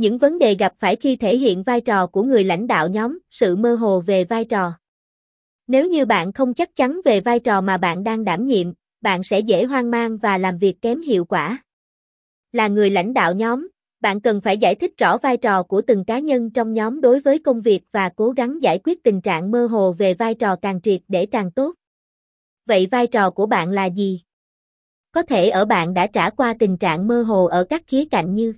Những vấn đề gặp phải khi thể hiện vai trò của người lãnh đạo nhóm, sự mơ hồ về vai trò. Nếu như bạn không chắc chắn về vai trò mà bạn đang đảm nhiệm, bạn sẽ dễ hoang mang và làm việc kém hiệu quả. Là người lãnh đạo nhóm, bạn cần phải giải thích rõ vai trò của từng cá nhân trong nhóm đối với công việc và cố gắng giải quyết tình trạng mơ hồ về vai trò càng triệt để càng tốt. Vậy vai trò của bạn là gì? Có thể ở bạn đã trải qua tình trạng mơ hồ ở các khía cạnh như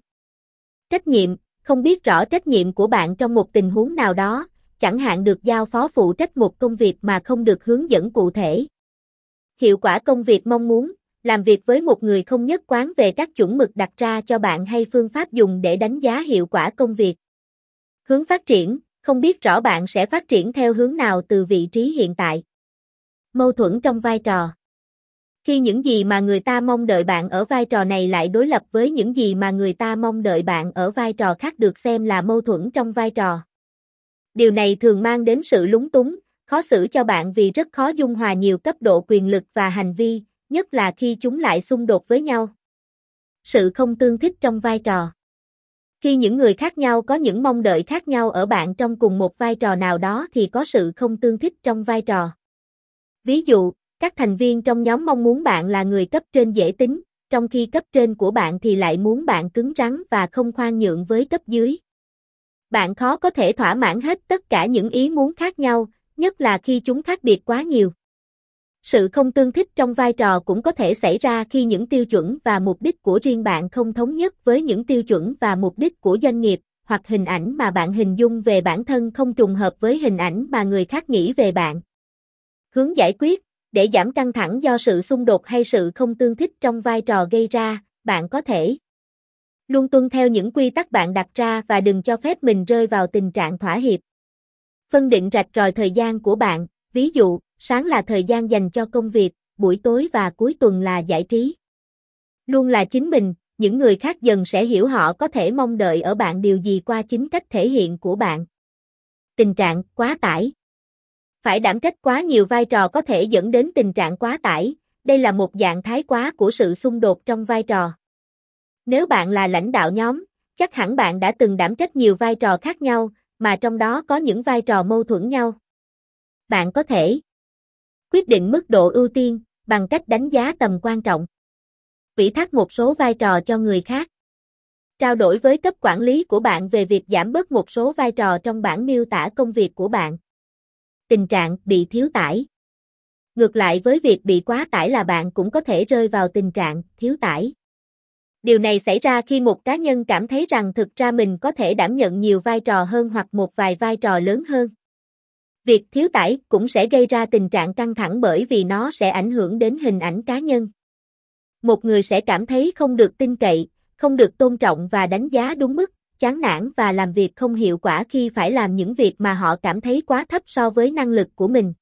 Trách nhiệm, không biết rõ trách nhiệm của bạn trong một tình huống nào đó, chẳng hạn được giao phó phụ trách một công việc mà không được hướng dẫn cụ thể. Hiệu quả công việc mong muốn, làm việc với một người không nhất quán về các chuẩn mực đặt ra cho bạn hay phương pháp dùng để đánh giá hiệu quả công việc. Hướng phát triển, không biết rõ bạn sẽ phát triển theo hướng nào từ vị trí hiện tại. Mâu thuẫn trong vai trò khi những gì mà người ta mong đợi bạn ở vai trò này lại đối lập với những gì mà người ta mong đợi bạn ở vai trò khác được xem là mâu thuẫn trong vai trò. Điều này thường mang đến sự lúng túng, khó xử cho bạn vì rất khó dung hòa nhiều cấp độ quyền lực và hành vi, nhất là khi chúng lại xung đột với nhau. Sự không tương thích trong vai trò Khi những người khác nhau có những mong đợi khác nhau ở bạn trong cùng một vai trò nào đó thì có sự không tương thích trong vai trò. Ví dụ, các thành viên trong nhóm mong muốn bạn là người cấp trên dễ tính, trong khi cấp trên của bạn thì lại muốn bạn cứng rắn và không khoan nhượng với cấp dưới. Bạn khó có thể thỏa mãn hết tất cả những ý muốn khác nhau, nhất là khi chúng khác biệt quá nhiều. Sự không tương thích trong vai trò cũng có thể xảy ra khi những tiêu chuẩn và mục đích của riêng bạn không thống nhất với những tiêu chuẩn và mục đích của doanh nghiệp, hoặc hình ảnh mà bạn hình dung về bản thân không trùng hợp với hình ảnh mà người khác nghĩ về bạn. Hướng giải quyết để giảm căng thẳng do sự xung đột hay sự không tương thích trong vai trò gây ra, bạn có thể luôn tuân theo những quy tắc bạn đặt ra và đừng cho phép mình rơi vào tình trạng thỏa hiệp. Phân định rạch ròi thời gian của bạn, ví dụ, sáng là thời gian dành cho công việc, buổi tối và cuối tuần là giải trí. Luôn là chính mình, những người khác dần sẽ hiểu họ có thể mong đợi ở bạn điều gì qua chính cách thể hiện của bạn. Tình trạng quá tải phải đảm trách quá nhiều vai trò có thể dẫn đến tình trạng quá tải, đây là một dạng thái quá của sự xung đột trong vai trò. Nếu bạn là lãnh đạo nhóm, chắc hẳn bạn đã từng đảm trách nhiều vai trò khác nhau, mà trong đó có những vai trò mâu thuẫn nhau. Bạn có thể quyết định mức độ ưu tiên bằng cách đánh giá tầm quan trọng. Ủy thác một số vai trò cho người khác. Trao đổi với cấp quản lý của bạn về việc giảm bớt một số vai trò trong bản miêu tả công việc của bạn tình trạng bị thiếu tải. Ngược lại với việc bị quá tải là bạn cũng có thể rơi vào tình trạng thiếu tải. Điều này xảy ra khi một cá nhân cảm thấy rằng thực ra mình có thể đảm nhận nhiều vai trò hơn hoặc một vài vai trò lớn hơn. Việc thiếu tải cũng sẽ gây ra tình trạng căng thẳng bởi vì nó sẽ ảnh hưởng đến hình ảnh cá nhân. Một người sẽ cảm thấy không được tin cậy, không được tôn trọng và đánh giá đúng mức, chán nản và làm việc không hiệu quả khi phải làm những việc mà họ cảm thấy quá thấp so với năng lực của mình.